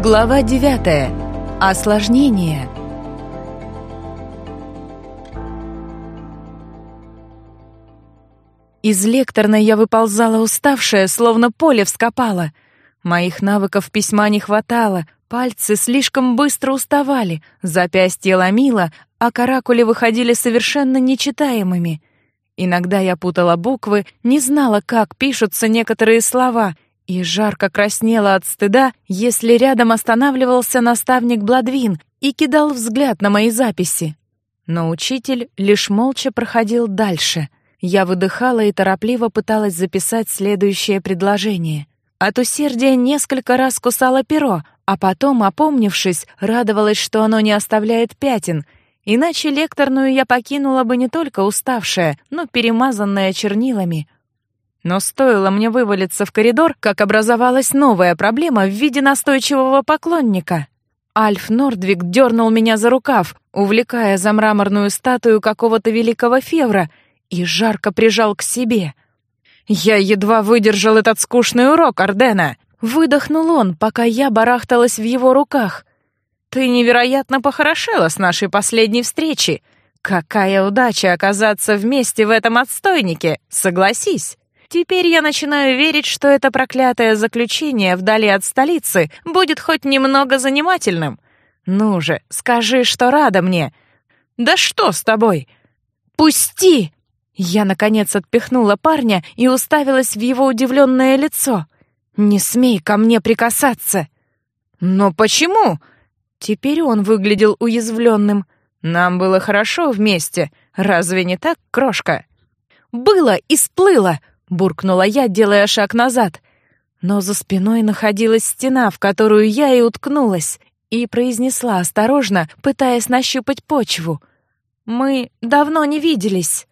Глава 9. Осложнение. Из лекторной я выползала уставшая, словно поле вскопала. Моих навыков письма не хватало, пальцы слишком быстро уставали, запястье ломило, а каракули выходили совершенно нечитаемыми. Иногда я путала буквы, не знала, как пишутся некоторые слова — и жарко краснела от стыда, если рядом останавливался наставник Бладвин и кидал взгляд на мои записи. Но учитель лишь молча проходил дальше. Я выдыхала и торопливо пыталась записать следующее предложение. От усердия несколько раз кусала перо, а потом, опомнившись, радовалась, что оно не оставляет пятен, иначе лекторную я покинула бы не только уставшая, но перемазанная чернилами — но стоило мне вывалиться в коридор, как образовалась новая проблема в виде настойчивого поклонника. Альф Нордвик дернул меня за рукав, увлекая за мраморную статую какого-то великого февра, и жарко прижал к себе. «Я едва выдержал этот скучный урок, Ардена!» Выдохнул он, пока я барахталась в его руках. «Ты невероятно похорошела с нашей последней встречи. Какая удача оказаться вместе в этом отстойнике, согласись!» Теперь я начинаю верить, что это проклятое заключение вдали от столицы будет хоть немного занимательным. Ну же, скажи, что рада мне. Да что с тобой? Пусти! Я наконец отпихнула парня и уставилась в его удивленное лицо. Не смей ко мне прикасаться. Но почему? Теперь он выглядел уязвленным. Нам было хорошо вместе. Разве не так, крошка? Было и сплыло буркнула я, делая шаг назад. Но за спиной находилась стена, в которую я и уткнулась, и произнесла осторожно, пытаясь нащупать почву. «Мы давно не виделись».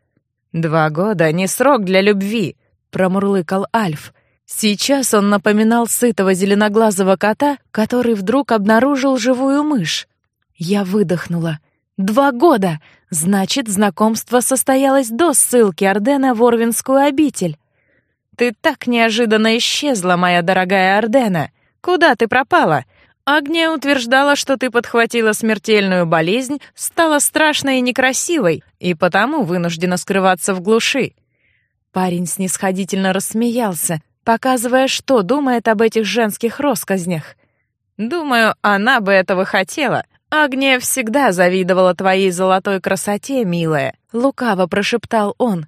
«Два года — не срок для любви», — промурлыкал Альф. Сейчас он напоминал сытого зеленоглазого кота, который вдруг обнаружил живую мышь. Я выдохнула. «Два года! Значит, знакомство состоялось до ссылки Ордена в Орвинскую обитель. «Ты так неожиданно исчезла, моя дорогая Ардена. Куда ты пропала?» Агния утверждала, что ты подхватила смертельную болезнь, стала страшной и некрасивой, и потому вынуждена скрываться в глуши. Парень снисходительно рассмеялся, показывая, что думает об этих женских россказнях. Думаю, она бы этого хотела. Агния всегда завидовала твоей золотой красоте, милая, лукаво прошептал он.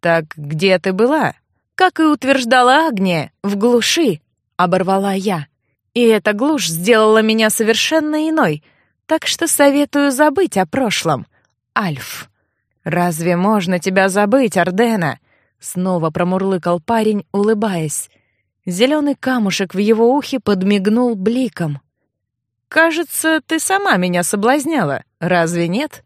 Так где ты была? Как и утверждала Агния, в глуши, оборвала я. И эта глушь сделала меня совершенно иной, так что советую забыть о прошлом. Альф. Разве можно тебя забыть, Ардена? Снова промурлыкал парень, улыбаясь. Зеленый камушек в его ухе подмигнул бликом. «Кажется, ты сама меня соблазняла, разве нет?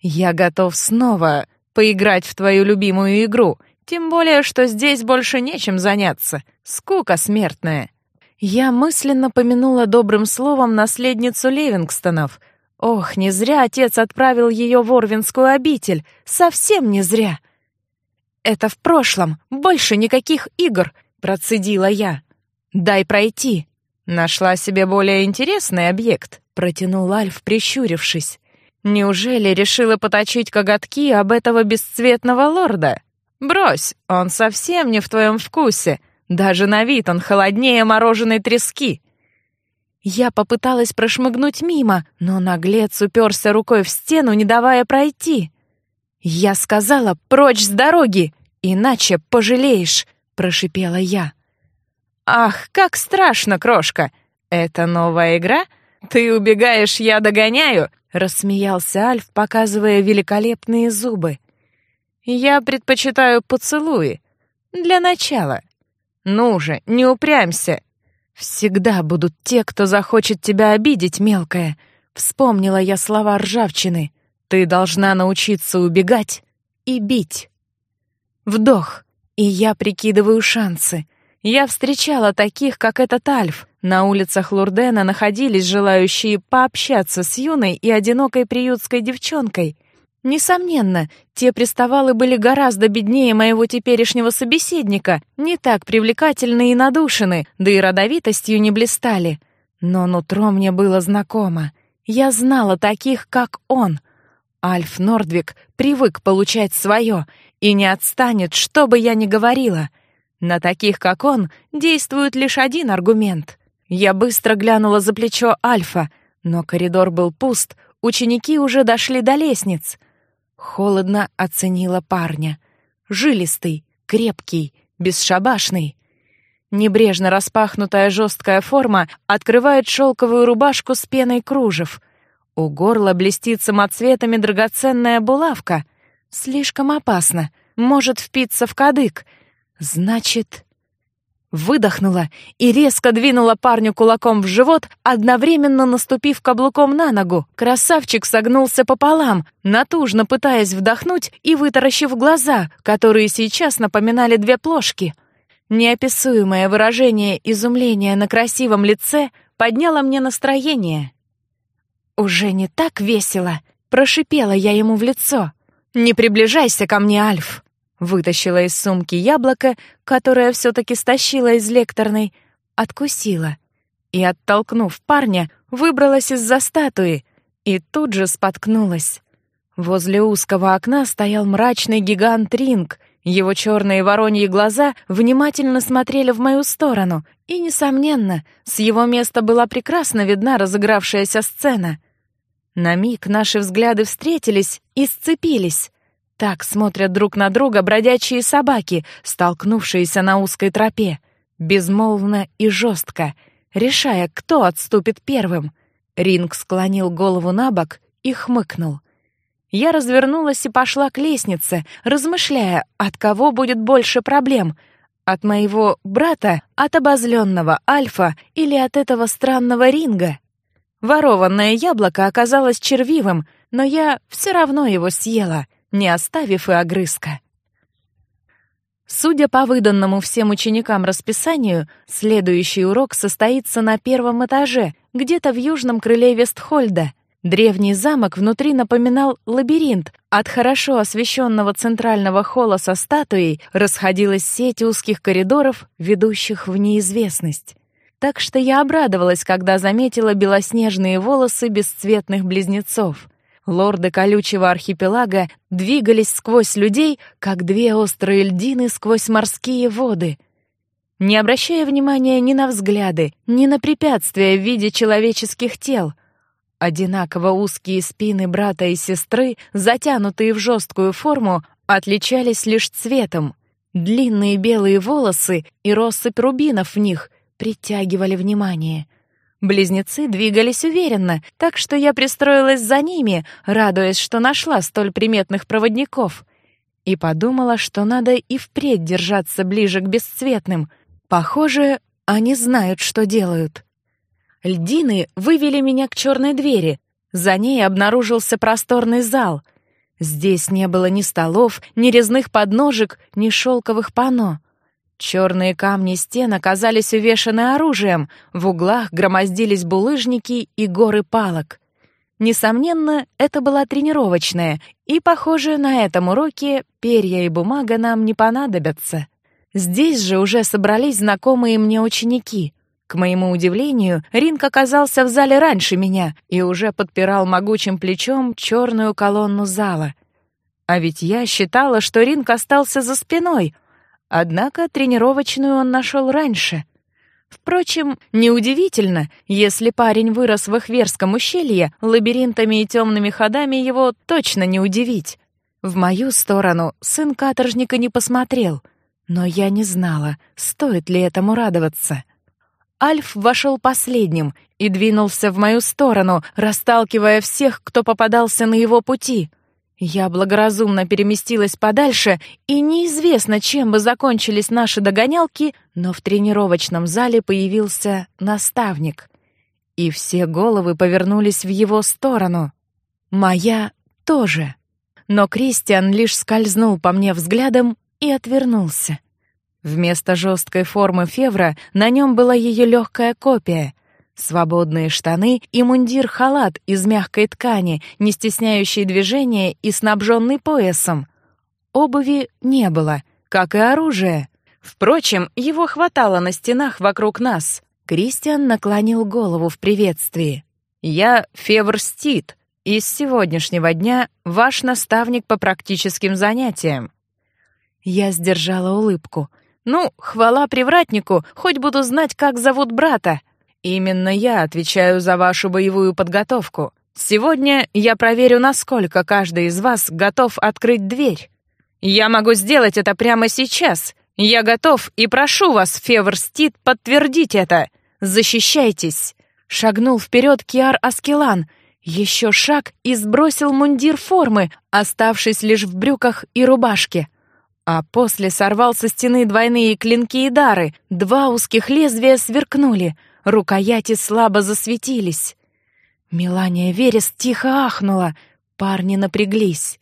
Я готов снова поиграть в твою любимую игру, тем более, что здесь больше нечем заняться. Скука смертная. Я мысленно помянула добрым словом наследницу Левингстонов. Ох, не зря отец отправил ее в Орвинскую обитель. Совсем не зря. Это в прошлом. Больше никаких игр, процедила я. Дай пройти. Нашла себе более интересный объект, протянул Альф, прищурившись. Неужели решила поточить коготки об этого бесцветного лорда? Брось, он совсем не в твоем вкусе. Даже на вид он холоднее мороженой трески. Я попыталась прошмыгнуть мимо, но наглец уперся рукой в стену, не давая пройти. Я сказала: "Прочь с дороги, иначе пожалеешь", прошипела я. Ах, как страшно, крошка. Это новая игра? Ты убегаешь, я догоняю, рассмеялся Альф, показывая великолепные зубы. Я предпочитаю поцелуи. Для начала. Ну же, не упрямься. Всегда будут те, кто захочет тебя обидеть, мелкая. Вспомнила я слова ржавчины. Ты должна научиться убегать и бить. Вдох, и я прикидываю шансы. Я встречала таких, как этот Альф. На улицах Лурдена находились желающие пообщаться с юной и одинокой приютской девчонкой — Несомненно, те приставалы были гораздо беднее моего теперешнего собеседника, не так привлекательны и надушены, да и родовитостью не блистали. Но нутро мне было знакомо. Я знала таких, как он. Альф Нордвик привык получать свое и не отстанет, что бы я ни говорила. На таких, как он, действует лишь один аргумент. Я быстро глянула за плечо Альфа, но коридор был пуст, ученики уже дошли до лестниц. Холодно оценила парня. Жилистый, крепкий, бесшабашный. Небрежно распахнутая жесткая форма открывает шелковую рубашку с пеной кружев. У горла блестит самоцветами драгоценная булавка. Слишком опасно. Может впиться в кадык. Значит... Выдохнула и резко двинула парню кулаком в живот, одновременно наступив каблуком на ногу. Красавчик согнулся пополам, натужно пытаясь вдохнуть и вытаращив глаза, которые сейчас напоминали две плошки. Неописуемое выражение изумления на красивом лице подняло мне настроение. «Уже не так весело!» — прошипела я ему в лицо. «Не приближайся ко мне, Альф!» Вытащила из сумки яблоко, которое все-таки стащила из лекторной, откусила и, оттолкнув парня, выбралась из-за статуи и тут же споткнулась. Возле узкого окна стоял мрачный гигант Ринг. Его черные вороньи глаза внимательно смотрели в мою сторону, и, несомненно, с его места была прекрасно видна разыгравшаяся сцена. На миг наши взгляды встретились и сцепились. Так смотрят друг на друга бродячие собаки, столкнувшиеся на узкой тропе, безмолвно и жестко, решая, кто отступит первым. Ринг склонил голову на бок и хмыкнул. Я развернулась и пошла к лестнице, размышляя, от кого будет больше проблем — от моего брата, от обозленного Альфа или от этого странного Ринга. Ворованное яблоко оказалось червивым, но я все равно его съела — не оставив и огрызка. Судя по выданному всем ученикам расписанию, следующий урок состоится на первом этаже, где-то в южном крыле Вестхольда. Древний замок внутри напоминал лабиринт. От хорошо освещенного центрального холла со статуей расходилась сеть узких коридоров, ведущих в неизвестность. Так что я обрадовалась, когда заметила белоснежные волосы бесцветных близнецов — Лорды колючего архипелага двигались сквозь людей, как две острые льдины сквозь морские воды. Не обращая внимания ни на взгляды, ни на препятствия в виде человеческих тел. Одинаково узкие спины брата и сестры, затянутые в жесткую форму, отличались лишь цветом. Длинные белые волосы и россыпь рубинов в них притягивали внимание — Близнецы двигались уверенно, так что я пристроилась за ними, радуясь, что нашла столь приметных проводников. И подумала, что надо и впредь держаться ближе к бесцветным. Похоже, они знают, что делают. Льдины вывели меня к черной двери. За ней обнаружился просторный зал. Здесь не было ни столов, ни резных подножек, ни шелковых панно. Черные камни стен оказались увешаны оружием, в углах громоздились булыжники и горы палок. Несомненно, это была тренировочная, и, похоже, на этом уроке перья и бумага нам не понадобятся. Здесь же уже собрались знакомые мне ученики. К моему удивлению, Ринг оказался в зале раньше меня и уже подпирал могучим плечом черную колонну зала. А ведь я считала, что Ринг остался за спиной — Однако тренировочную он нашел раньше. Впрочем, неудивительно, если парень вырос в Эхверском ущелье, лабиринтами и темными ходами его точно не удивить. В мою сторону сын каторжника не посмотрел, но я не знала, стоит ли этому радоваться. Альф вошел последним и двинулся в мою сторону, расталкивая всех, кто попадался на его пути. Я благоразумно переместилась подальше, и неизвестно, чем бы закончились наши догонялки, но в тренировочном зале появился наставник. И все головы повернулись в его сторону. Моя тоже. Но Кристиан лишь скользнул по мне взглядом и отвернулся. Вместо жесткой формы Февра на нем была ее легкая копия — Свободные штаны и мундир-халат из мягкой ткани, не стесняющий движения и снабженный поясом. Обуви не было, как и оружия. Впрочем, его хватало на стенах вокруг нас. Кристиан наклонил голову в приветствии. «Я Февр Стит, и с сегодняшнего дня ваш наставник по практическим занятиям». Я сдержала улыбку. «Ну, хвала привратнику, хоть буду знать, как зовут брата. Именно я отвечаю за вашу боевую подготовку. Сегодня я проверю, насколько каждый из вас готов открыть дверь. Я могу сделать это прямо сейчас. Я готов и прошу вас, Февр подтвердить это. Защищайтесь!» Шагнул вперед Киар Аскелан. Еще шаг и сбросил мундир формы, оставшись лишь в брюках и рубашке. А после сорвал со стены двойные клинки и дары. Два узких лезвия сверкнули, рукояти слабо засветились. Мелания Верес тихо ахнула, парни напряглись.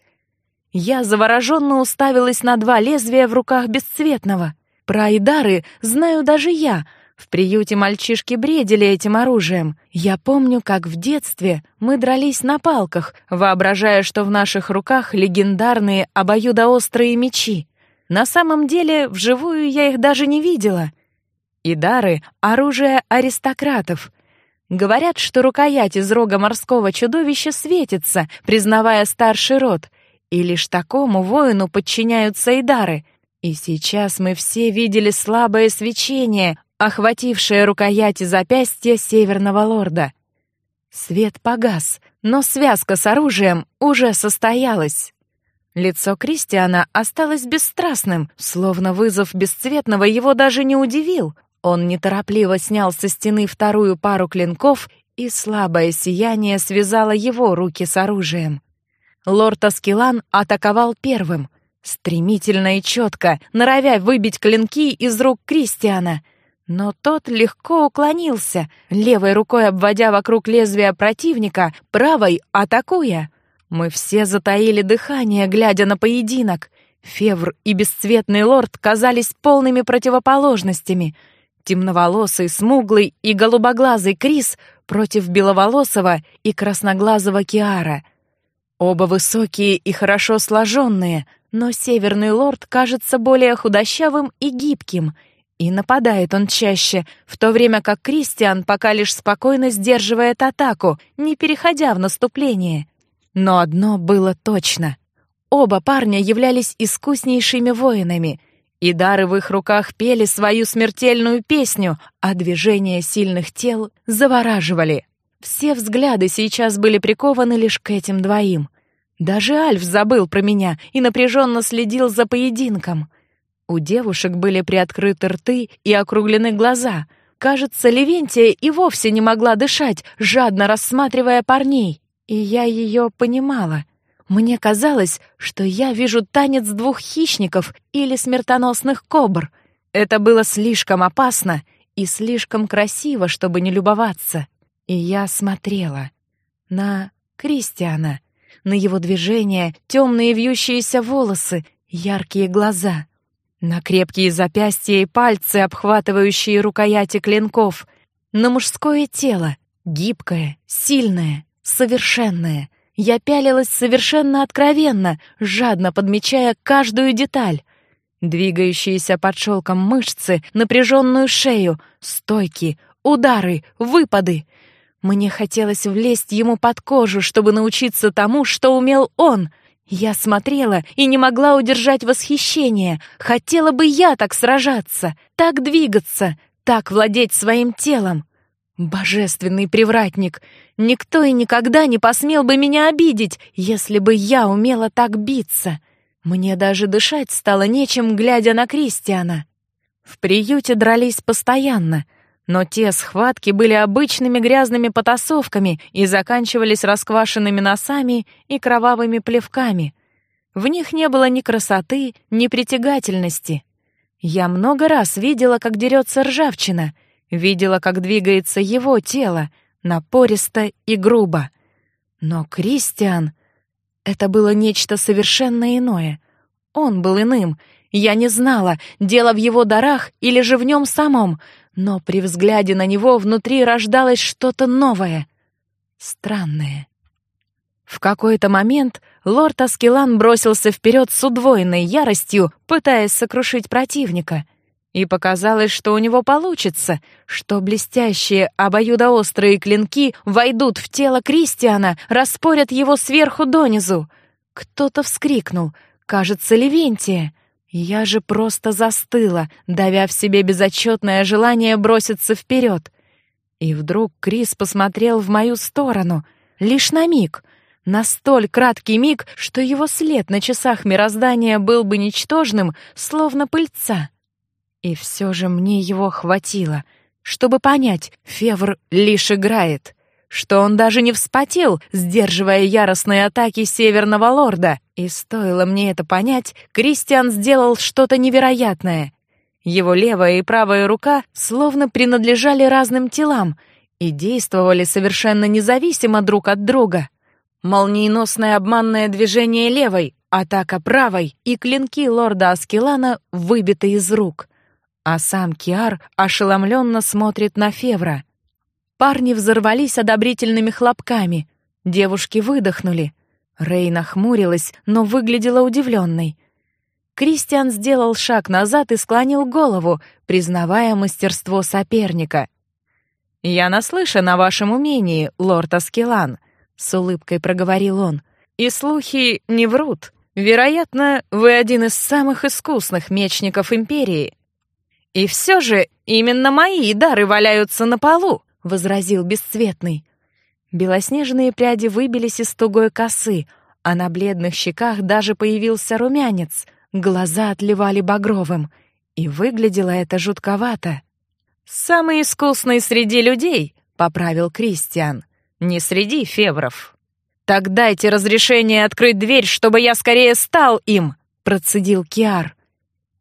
Я завороженно уставилась на два лезвия в руках бесцветного. Про Айдары знаю даже я. В приюте мальчишки бредили этим оружием. Я помню, как в детстве мы дрались на палках, воображая, что в наших руках легендарные обоюдоострые мечи. На самом деле, вживую я их даже не видела. Идары — оружие аристократов. Говорят, что рукоять из рога морского чудовища светится, признавая старший род — и лишь такому воину подчиняются идары. И сейчас мы все видели слабое свечение, охватившее рукояти запястья северного лорда. Свет погас, но связка с оружием уже состоялась. Лицо Кристиана осталось бесстрастным, словно вызов бесцветного его даже не удивил. Он неторопливо снял со стены вторую пару клинков, и слабое сияние связало его руки с оружием. Лорд Аскелан атаковал первым, стремительно и четко, норовя выбить клинки из рук Кристиана. Но тот легко уклонился, левой рукой обводя вокруг лезвия противника, правой атакуя. Мы все затаили дыхание, глядя на поединок. Февр и бесцветный лорд казались полными противоположностями. Темноволосый, смуглый и голубоглазый Крис против беловолосого и красноглазого Киара — Оба высокие и хорошо сложенные, но северный лорд кажется более худощавым и гибким, и нападает он чаще, в то время как Кристиан пока лишь спокойно сдерживает атаку, не переходя в наступление. Но одно было точно. Оба парня являлись искуснейшими воинами, и дары в их руках пели свою смертельную песню, а движения сильных тел завораживали. Все взгляды сейчас были прикованы лишь к этим двоим. Даже Альф забыл про меня и напряженно следил за поединком. У девушек были приоткрыты рты и округлены глаза. Кажется, Левентия и вовсе не могла дышать, жадно рассматривая парней. И я ее понимала. Мне казалось, что я вижу танец двух хищников или смертоносных кобр. Это было слишком опасно и слишком красиво, чтобы не любоваться. И я смотрела на Кристиана, на его движения, темные вьющиеся волосы, яркие глаза, на крепкие запястья и пальцы, обхватывающие рукояти клинков, на мужское тело, гибкое, сильное, совершенное. Я пялилась совершенно откровенно, жадно подмечая каждую деталь. Двигающиеся под шелком мышцы, напряженную шею, стойки, удары, выпады. Мне хотелось влезть ему под кожу, чтобы научиться тому, что умел он. Я смотрела и не могла удержать восхищение. Хотела бы я так сражаться, так двигаться, так владеть своим телом. Божественный привратник! Никто и никогда не посмел бы меня обидеть, если бы я умела так биться. Мне даже дышать стало нечем, глядя на Кристиана. В приюте дрались постоянно, но те схватки были обычными грязными потасовками и заканчивались расквашенными носами и кровавыми плевками. В них не было ни красоты, ни притягательности. Я много раз видела, как дерется ржавчина, видела, как двигается его тело, напористо и грубо. Но Кристиан — это было нечто совершенно иное. Он был иным. Я не знала, дело в его дарах или же в нем самом — но при взгляде на него внутри рождалось что-то новое, странное. В какой-то момент лорд Аскелан бросился вперед с удвоенной яростью, пытаясь сокрушить противника. И показалось, что у него получится, что блестящие обоюдоострые клинки войдут в тело Кристиана, распорят его сверху донизу. Кто-то вскрикнул, кажется, Левентия. Я же просто застыла, давя в себе безотчетное желание броситься вперед. И вдруг Крис посмотрел в мою сторону, лишь на миг — на столь краткий миг, что его след на часах мироздания был бы ничтожным, словно пыльца. И все же мне его хватило, чтобы понять, Февр лишь играет, что он даже не вспотел, сдерживая яростные атаки Северного Лорда. И стоило мне это понять, Кристиан сделал что-то невероятное. Его левая и правая рука словно принадлежали разным телам и действовали совершенно независимо друг от друга. Молниеносное обманное движение левой, атака правой, и клинки лорда Аскелана выбиты из рук. А сам Киар ошеломленно смотрит на Февра. Парни взорвались одобрительными хлопками. Девушки выдохнули. Рей нахмурилась, но выглядела удивленной. Кристиан сделал шаг назад и склонил голову, признавая мастерство соперника. «Я наслышан о вашем умении, лорд Аскелан», — с улыбкой проговорил он. «И слухи не врут. Вероятно, вы один из самых искусных мечников Империи». «И все же именно мои дары валяются на полу», — возразил Бесцветный. Белоснежные пряди выбились из тугой косы, а на бледных щеках даже появился румянец, глаза отливали багровым, и выглядело это жутковато. «Самый искусный среди людей», — поправил Кристиан. Не среди февров. Так дайте разрешение открыть дверь, чтобы я скорее стал им, процедил Киар.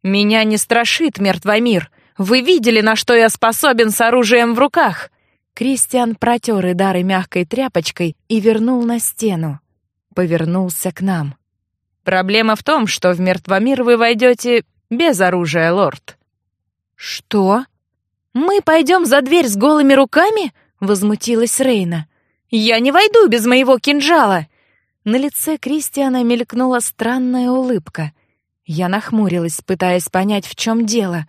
Меня не страшит мертвомир. Вы видели, на что я способен с оружием в руках? Кристиан протер Идары мягкой тряпочкой и вернул на стену. Повернулся к нам. Проблема в том, что в мертвомир вы войдете без оружия, лорд. Что? Мы пойдем за дверь с голыми руками? Возмутилась Рейна. Я не войду без моего кинжала!» На лице Кристиана мелькнула странная улыбка. Я нахмурилась, пытаясь понять, в чем дело.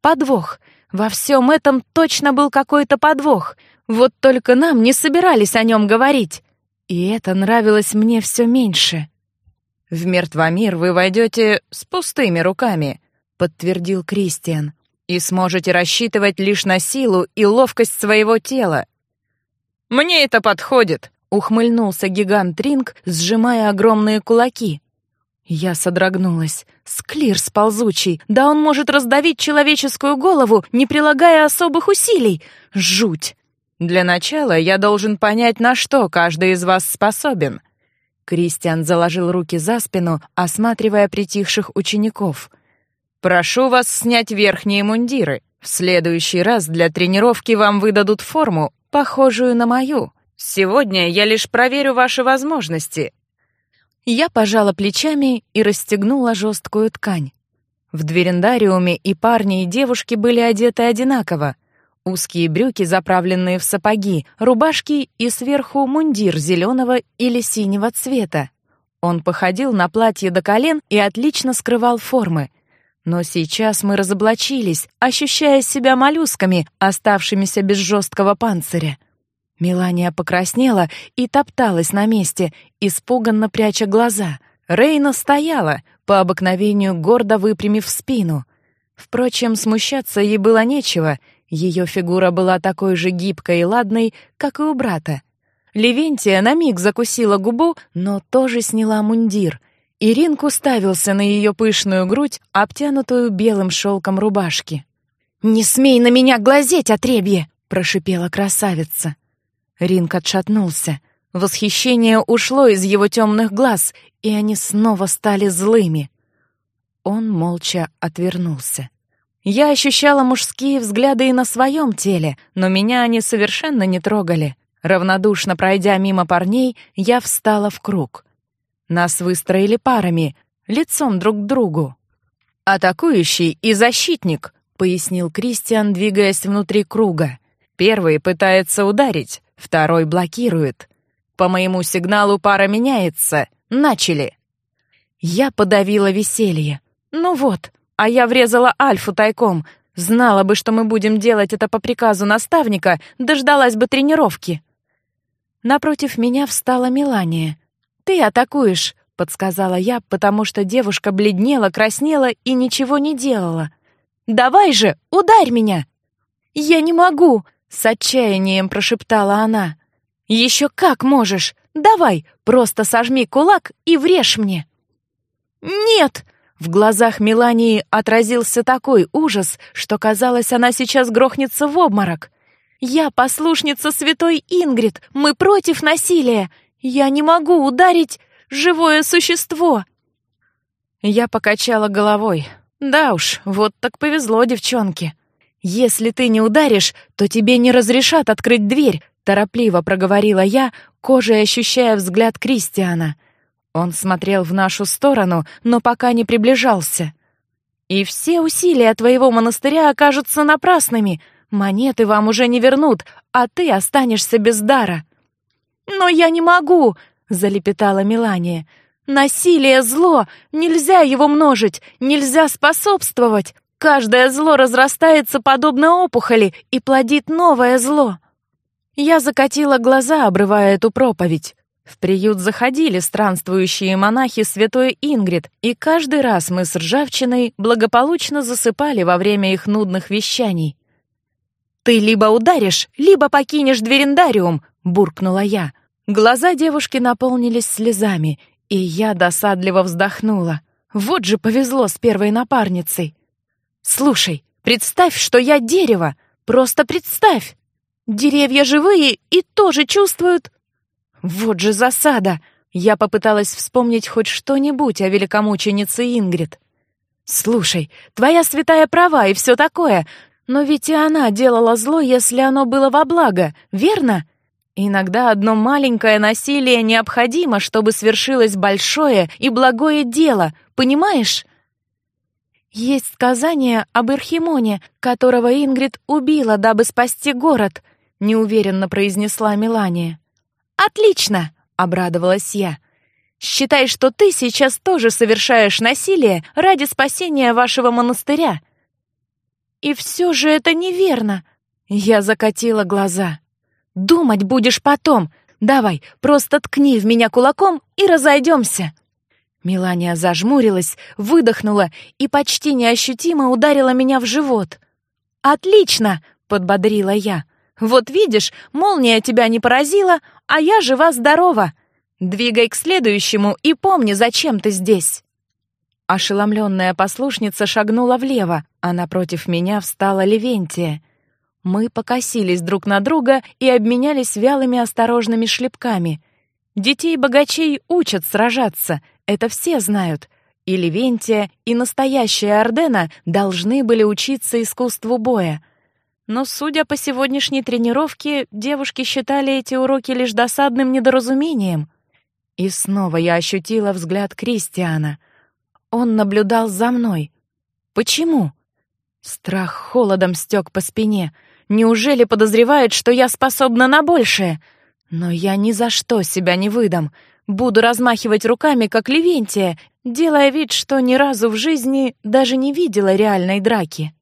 Подвох. Во всем этом точно был какой-то подвох. Вот только нам не собирались о нем говорить. И это нравилось мне все меньше. «В мертвомир вы войдете с пустыми руками», — подтвердил Кристиан, «и сможете рассчитывать лишь на силу и ловкость своего тела. «Мне это подходит», — ухмыльнулся гигант Ринг, сжимая огромные кулаки. Я содрогнулась. Склирс ползучий, да он может раздавить человеческую голову, не прилагая особых усилий. Жуть! Для начала я должен понять, на что каждый из вас способен. Кристиан заложил руки за спину, осматривая притихших учеников. Прошу вас снять верхние мундиры. В следующий раз для тренировки вам выдадут форму, похожую на мою. Сегодня я лишь проверю ваши возможности». Я пожала плечами и расстегнула жесткую ткань. В дверендариуме и парни, и девушки были одеты одинаково. Узкие брюки, заправленные в сапоги, рубашки и сверху мундир зеленого или синего цвета. Он походил на платье до колен и отлично скрывал формы — но сейчас мы разоблачились, ощущая себя моллюсками, оставшимися без жесткого панциря. Мелания покраснела и топталась на месте, испуганно пряча глаза. Рейна стояла, по обыкновению гордо выпрямив спину. Впрочем, смущаться ей было нечего, ее фигура была такой же гибкой и ладной, как и у брата. Левентия на миг закусила губу, но тоже сняла мундир — Иринку ставился на ее пышную грудь, обтянутую белым шелком рубашки. «Не смей на меня глазеть, отребье!» — прошипела красавица. Ринк отшатнулся. Восхищение ушло из его темных глаз, и они снова стали злыми. Он молча отвернулся. Я ощущала мужские взгляды и на своем теле, но меня они совершенно не трогали. Равнодушно пройдя мимо парней, я встала в круг — нас выстроили парами, лицом друг к другу. «Атакующий и защитник», — пояснил Кристиан, двигаясь внутри круга. «Первый пытается ударить, второй блокирует. По моему сигналу пара меняется. Начали!» Я подавила веселье. «Ну вот, а я врезала Альфу тайком. Знала бы, что мы будем делать это по приказу наставника, дождалась бы тренировки. Напротив меня встала Милания. «Ты атакуешь», — подсказала я, потому что девушка бледнела, краснела и ничего не делала. «Давай же, ударь меня!» «Я не могу!» — с отчаянием прошептала она. «Еще как можешь! Давай, просто сожми кулак и врежь мне!» «Нет!» В глазах Мелании отразился такой ужас, что казалось, она сейчас грохнется в обморок. «Я послушница святой Ингрид, мы против насилия! Я не могу ударить живое существо!» Я покачала головой. «Да уж, вот так повезло девчонке. Если ты не ударишь, то тебе не разрешат открыть дверь», торопливо проговорила я, кожей ощущая взгляд Кристиана — он смотрел в нашу сторону, но пока не приближался. «И все усилия твоего монастыря окажутся напрасными. Монеты вам уже не вернут, а ты останешься без дара». «Но я не могу!» — залепетала Мелания. «Насилие — зло! Нельзя его множить, нельзя способствовать! Каждое зло разрастается подобно опухоли и плодит новое зло!» Я закатила глаза, обрывая эту проповедь. В приют заходили странствующие монахи святой Ингрид, и каждый раз мы с Ржавчиной благополучно засыпали во время их нудных вещаний. «Ты либо ударишь, либо покинешь дверендариум», — буркнула я. Глаза девушки наполнились слезами, и я досадливо вздохнула. Вот же повезло с первой напарницей. «Слушай, представь, что я дерево! Просто представь! Деревья живые и тоже чувствуют...» Вот же засада! Я попыталась вспомнить хоть что-нибудь о великомученице Ингрид. «Слушай, твоя святая права и все такое, но ведь и она делала зло, если оно было во благо, верно? Иногда одно маленькое насилие необходимо, чтобы свершилось большое и благое дело, понимаешь?» «Есть сказание об Эрхимоне, которого Ингрид убила, дабы спасти город», — неуверенно произнесла Мелания. «Отлично!» — обрадовалась я. «Считай, что ты сейчас тоже совершаешь насилие ради спасения вашего монастыря». «И все же это неверно!» Я закатила глаза. «Думать будешь потом. Давай, просто ткни в меня кулаком и разойдемся». Милания зажмурилась, выдохнула и почти неощутимо ударила меня в живот. «Отлично!» — подбодрила я. Вот видишь, молния тебя не поразила, а я жива-здорова. Двигай к следующему и помни, зачем ты здесь». Ошеломленная послушница шагнула влево, а напротив меня встала Левентия. Мы покосились друг на друга и обменялись вялыми осторожными шлепками. Детей богачей учат сражаться, это все знают. И Левентия, и настоящая Ордена должны были учиться искусству боя — но, судя по сегодняшней тренировке, девушки считали эти уроки лишь досадным недоразумением. И снова я ощутила взгляд Кристиана. Он наблюдал за мной. Почему? Страх холодом стек по спине. Неужели подозревает, что я способна на большее? Но я ни за что себя не выдам. Буду размахивать руками, как Левентия, делая вид, что ни разу в жизни даже не видела реальной драки.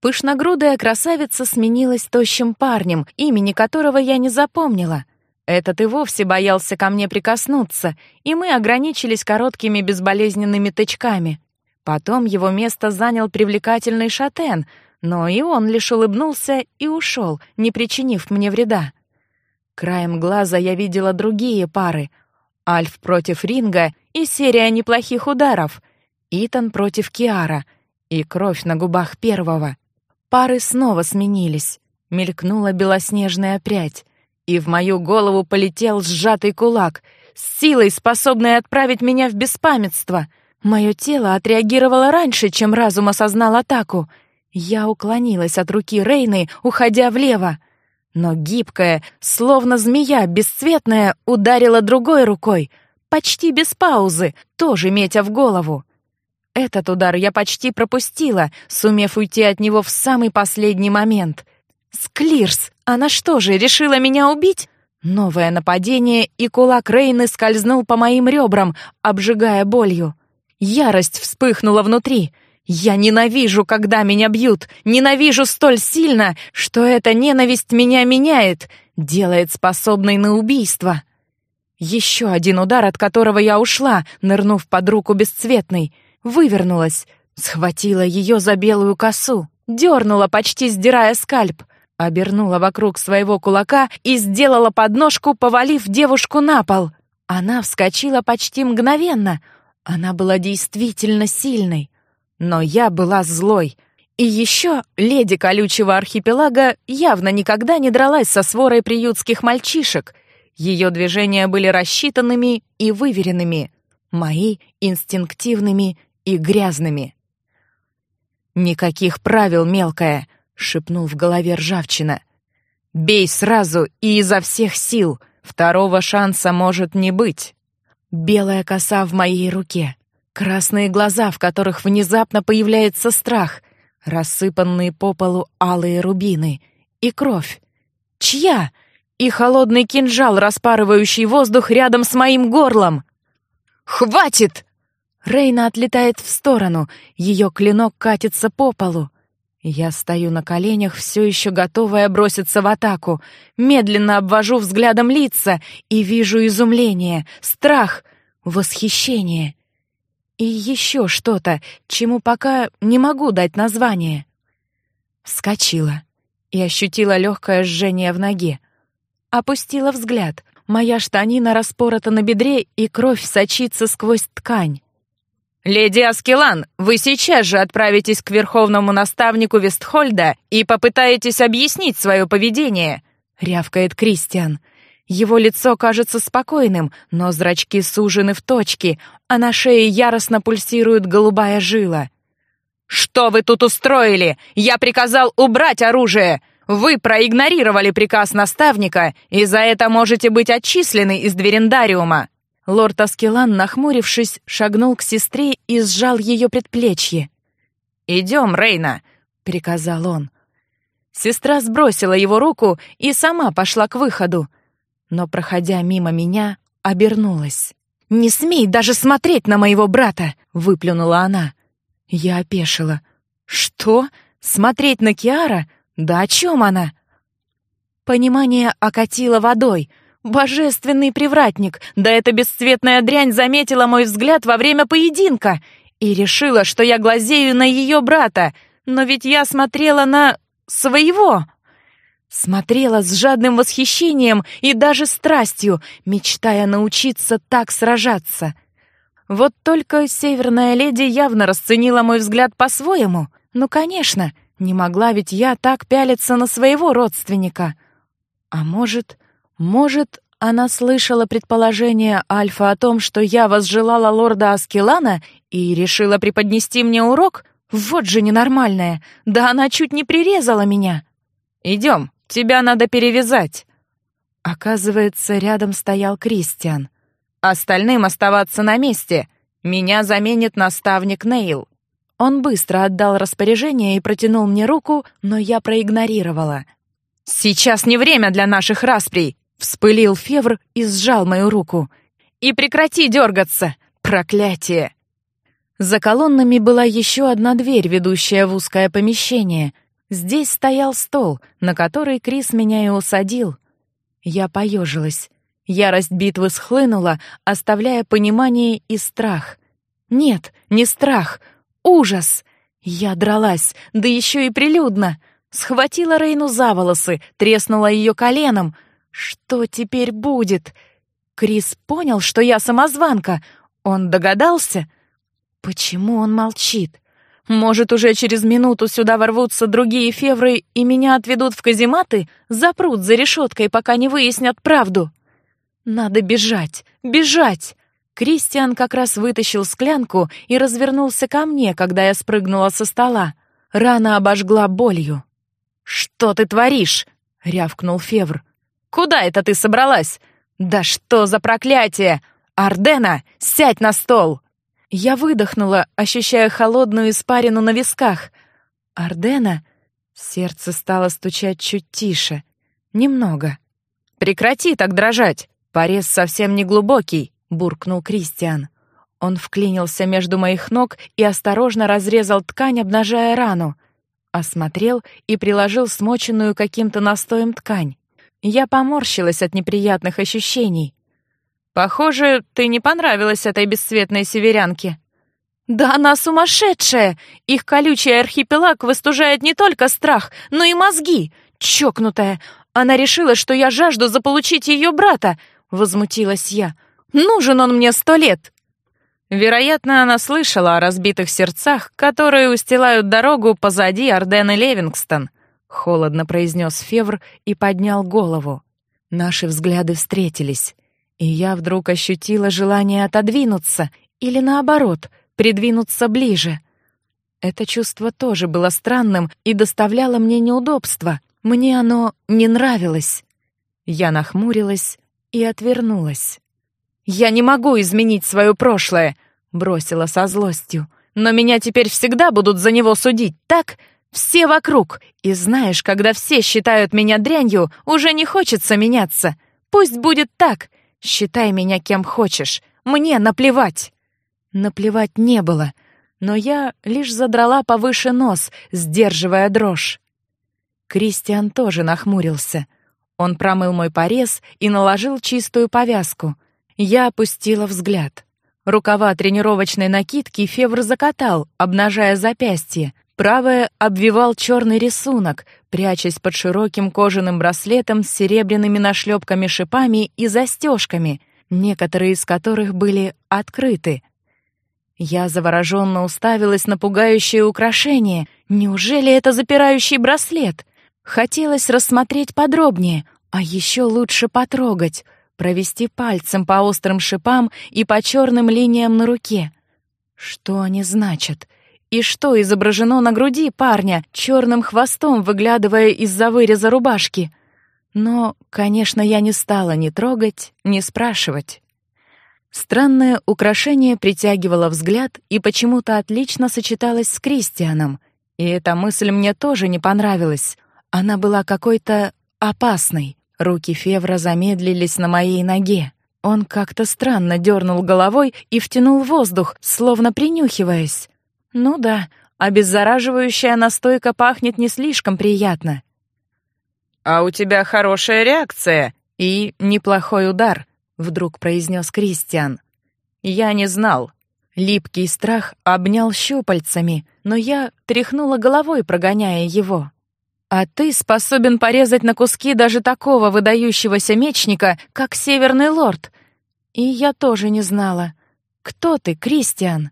Пышногрудая красавица сменилась тощим парнем, имени которого я не запомнила. Этот и вовсе боялся ко мне прикоснуться, и мы ограничились короткими безболезненными тычками. Потом его место занял привлекательный шатен, но и он лишь улыбнулся и ушел, не причинив мне вреда. Краем глаза я видела другие пары. Альф против Ринга и серия неплохих ударов. Итан против Киара и кровь на губах первого. Пары снова сменились. Мелькнула белоснежная прядь, и в мою голову полетел сжатый кулак, с силой способной отправить меня в беспамятство. Мое тело отреагировало раньше, чем разум осознал атаку. Я уклонилась от руки Рейны, уходя влево. Но гибкая, словно змея, бесцветная, ударила другой рукой, почти без паузы, тоже метя в голову. Этот удар я почти пропустила, сумев уйти от него в самый последний момент. Склирс, она что же, решила меня убить? Новое нападение, и кулак Рейны скользнул по моим ребрам, обжигая болью. Ярость вспыхнула внутри. Я ненавижу, когда меня бьют, ненавижу столь сильно, что эта ненависть меня меняет, делает способной на убийство. Еще один удар, от которого я ушла, нырнув под руку бесцветной, вывернулась, схватила ее за белую косу, дернула, почти сдирая скальп, обернула вокруг своего кулака и сделала подножку, повалив девушку на пол. Она вскочила почти мгновенно. Она была действительно сильной. Но я была злой. И еще леди колючего архипелага явно никогда не дралась со сворой приютских мальчишек. Ее движения были рассчитанными и выверенными, мои — инстинктивными и грязными. «Никаких правил, мелкая!» — шепнул в голове ржавчина. «Бей сразу и изо всех сил! Второго шанса может не быть!» Белая коса в моей руке. Красные глаза, в которых внезапно появляется страх, рассыпанные по полу алые рубины и кровь. Чья? И холодный кинжал, распарывающий воздух рядом с моим горлом. «Хватит!» Рейна отлетает в сторону, ее клинок катится по полу. Я стою на коленях, все еще готовая броситься в атаку. Медленно обвожу взглядом лица и вижу изумление, страх, восхищение и еще что-то, чему пока не могу дать название. Вскочила и ощутила легкое жжение в ноге. Опустила взгляд. Моя штанина распорота на бедре, и кровь сочится сквозь ткань. «Леди Аскелан, вы сейчас же отправитесь к верховному наставнику Вестхольда и попытаетесь объяснить свое поведение», — рявкает Кристиан. Его лицо кажется спокойным, но зрачки сужены в точки, а на шее яростно пульсирует голубая жила. «Что вы тут устроили? Я приказал убрать оружие! Вы проигнорировали приказ наставника, и за это можете быть отчислены из дверендариума!» Лорд Аскелан, нахмурившись, шагнул к сестре и сжал ее предплечье. «Идем, Рейна!» — приказал он. Сестра сбросила его руку и сама пошла к выходу но, проходя мимо меня, обернулась. «Не смей даже смотреть на моего брата!» — выплюнула она. Я опешила. «Что? Смотреть на Киара? Да о чем она?» Понимание окатило водой. «Божественный привратник! Да эта бесцветная дрянь заметила мой взгляд во время поединка и решила, что я глазею на ее брата, но ведь я смотрела на... своего!» Смотрела с жадным восхищением и даже страстью, мечтая научиться так сражаться. Вот только северная леди явно расценила мой взгляд по-своему. Ну, конечно, не могла ведь я так пялиться на своего родственника. А может, может, она слышала предположение Альфа о том, что я возжелала лорда Аскелана и решила преподнести мне урок? Вот же ненормальная! Да она чуть не прирезала меня! «Идем», Тебя надо перевязать!» Оказывается, рядом стоял Кристиан. «Остальным оставаться на месте. Меня заменит наставник Нейл». Он быстро отдал распоряжение и протянул мне руку, но я проигнорировала. «Сейчас не время для наших расприй!» — вспылил Февр и сжал мою руку. «И прекрати дергаться! Проклятие!» За колоннами была еще одна дверь, ведущая в узкое помещение — Здесь стоял стол, на который Крис меня и усадил. Я поежилась. Ярость битвы схлынула, оставляя понимание и страх. Нет, не страх, ужас. Я дралась, да еще и прилюдно. Схватила Рейну за волосы, треснула ее коленом. Что теперь будет? Крис понял, что я самозванка. Он догадался? Почему он молчит? Может, уже через минуту сюда ворвутся другие февры и меня отведут в казематы, запрут за решеткой, пока не выяснят правду. Надо бежать, бежать. Кристиан как раз вытащил склянку и развернулся ко мне, когда я спрыгнула со стола. Рана обожгла болью. «Что ты творишь?» — рявкнул Февр. «Куда это ты собралась? Да что за проклятие! Ардена, сядь на стол!» Я выдохнула, ощущая холодную испарину на висках. Ардена? Сердце стало стучать чуть тише. Немного. «Прекрати так дрожать! Порез совсем не глубокий», — буркнул Кристиан. Он вклинился между моих ног и осторожно разрезал ткань, обнажая рану. Осмотрел и приложил смоченную каким-то настоем ткань. Я поморщилась от неприятных ощущений. «Похоже, ты не понравилась этой бесцветной северянке». «Да она сумасшедшая! Их колючий архипелаг выстужает не только страх, но и мозги! Чокнутая! Она решила, что я жажду заполучить ее брата!» — возмутилась я. «Нужен он мне сто лет!» Вероятно, она слышала о разбитых сердцах, которые устилают дорогу позади Орден Левингстон, холодно произнес Февр и поднял голову. Наши взгляды встретились, и я вдруг ощутила желание отодвинуться или наоборот, придвинуться ближе. Это чувство тоже было странным и доставляло мне неудобства. Мне оно не нравилось. Я нахмурилась и отвернулась. «Я не могу изменить свое прошлое», — бросила со злостью. «Но меня теперь всегда будут за него судить, так? Все вокруг. И знаешь, когда все считают меня дрянью, уже не хочется меняться. Пусть будет так. Считай меня кем хочешь. Мне наплевать». Наплевать не было, но я лишь задрала повыше нос, сдерживая дрожь. Кристиан тоже нахмурился. Он промыл мой порез и наложил чистую повязку — я опустила взгляд. Рукава тренировочной накидки Февр закатал, обнажая запястье. Правое обвивал черный рисунок, прячась под широким кожаным браслетом с серебряными нашлепками-шипами и застежками, некоторые из которых были открыты. Я завороженно уставилась на пугающее украшение. Неужели это запирающий браслет? Хотелось рассмотреть подробнее, а еще лучше потрогать — провести пальцем по острым шипам и по черным линиям на руке. Что они значат? И что изображено на груди парня, черным хвостом выглядывая из-за выреза рубашки? Но, конечно, я не стала ни трогать, ни спрашивать. Странное украшение притягивало взгляд и почему-то отлично сочеталось с Кристианом. И эта мысль мне тоже не понравилась. Она была какой-то опасной. Руки Февра замедлились на моей ноге. Он как-то странно дернул головой и втянул воздух, словно принюхиваясь. Ну да, обеззараживающая настойка пахнет не слишком приятно. «А у тебя хорошая реакция и неплохой удар», — вдруг произнес Кристиан. «Я не знал». Липкий страх обнял щупальцами, но я тряхнула головой, прогоняя его. А ты способен порезать на куски даже такого выдающегося мечника, как Северный Лорд. И я тоже не знала. Кто ты, Кристиан?»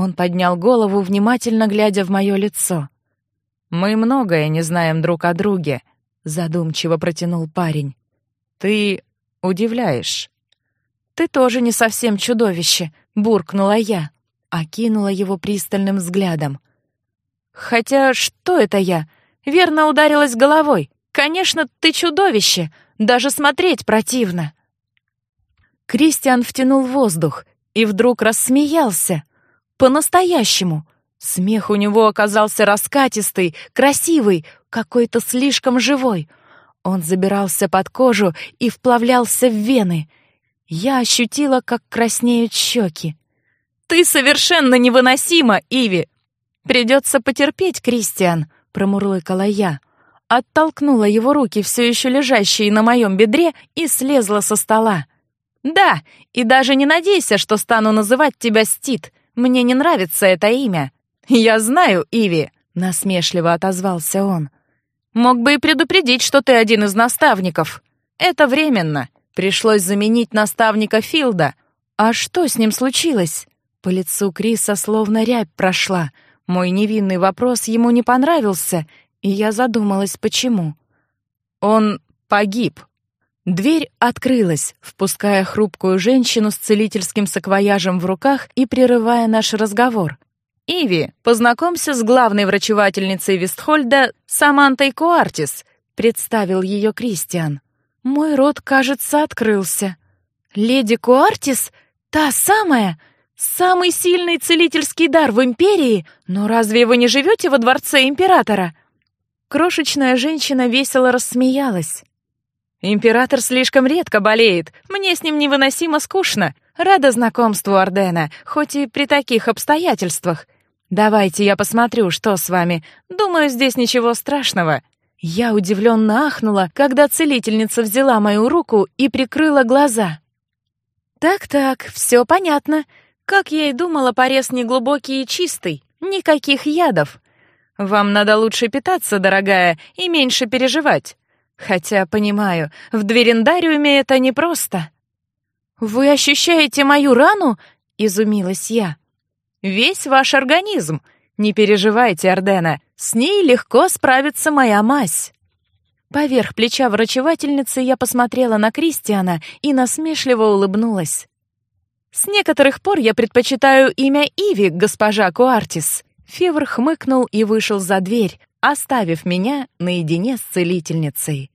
Он поднял голову, внимательно глядя в мое лицо. «Мы многое не знаем друг о друге», — задумчиво протянул парень. «Ты удивляешь». «Ты тоже не совсем чудовище», — буркнула я, окинула его пристальным взглядом. «Хотя что это я? Верно ударилась головой. Конечно, ты чудовище. Даже смотреть противно. Кристиан втянул воздух и вдруг рассмеялся. По-настоящему. Смех у него оказался раскатистый, красивый, какой-то слишком живой. Он забирался под кожу и вплавлялся в вены. Я ощутила, как краснеют щеки. «Ты совершенно невыносима, Иви! Придется потерпеть, Кристиан промурлыкала я, оттолкнула его руки, все еще лежащие на моем бедре, и слезла со стола. «Да, и даже не надейся, что стану называть тебя Стит. Мне не нравится это имя». «Я знаю, Иви», — насмешливо отозвался он. «Мог бы и предупредить, что ты один из наставников. Это временно. Пришлось заменить наставника Филда. А что с ним случилось?» По лицу Криса словно рябь прошла — мой невинный вопрос ему не понравился, и я задумалась, почему. Он погиб. Дверь открылась, впуская хрупкую женщину с целительским саквояжем в руках и прерывая наш разговор. «Иви, познакомься с главной врачевательницей Вестхольда Самантой Куартис», — представил ее Кристиан. Мой рот, кажется, открылся. «Леди Куартис? Та самая? Самый сильный целительский дар в империи? Но разве вы не живете во дворце императора? Крошечная женщина весело рассмеялась. Император слишком редко болеет. Мне с ним невыносимо скучно. Рада знакомству, Ардена, хоть и при таких обстоятельствах. Давайте я посмотрю, что с вами. Думаю, здесь ничего страшного». Я удивленно ахнула, когда целительница взяла мою руку и прикрыла глаза. «Так-так, все понятно. Как я и думала, порез неглубокий и чистый. Никаких ядов. Вам надо лучше питаться, дорогая, и меньше переживать. Хотя, понимаю, в дверендариуме это непросто». «Вы ощущаете мою рану?» — изумилась я. «Весь ваш организм. Не переживайте, Ардена, с ней легко справится моя мазь». Поверх плеча врачевательницы я посмотрела на Кристиана и насмешливо улыбнулась. «С некоторых пор я предпочитаю имя Иви, госпожа Куартис». Февр хмыкнул и вышел за дверь, оставив меня наедине с целительницей.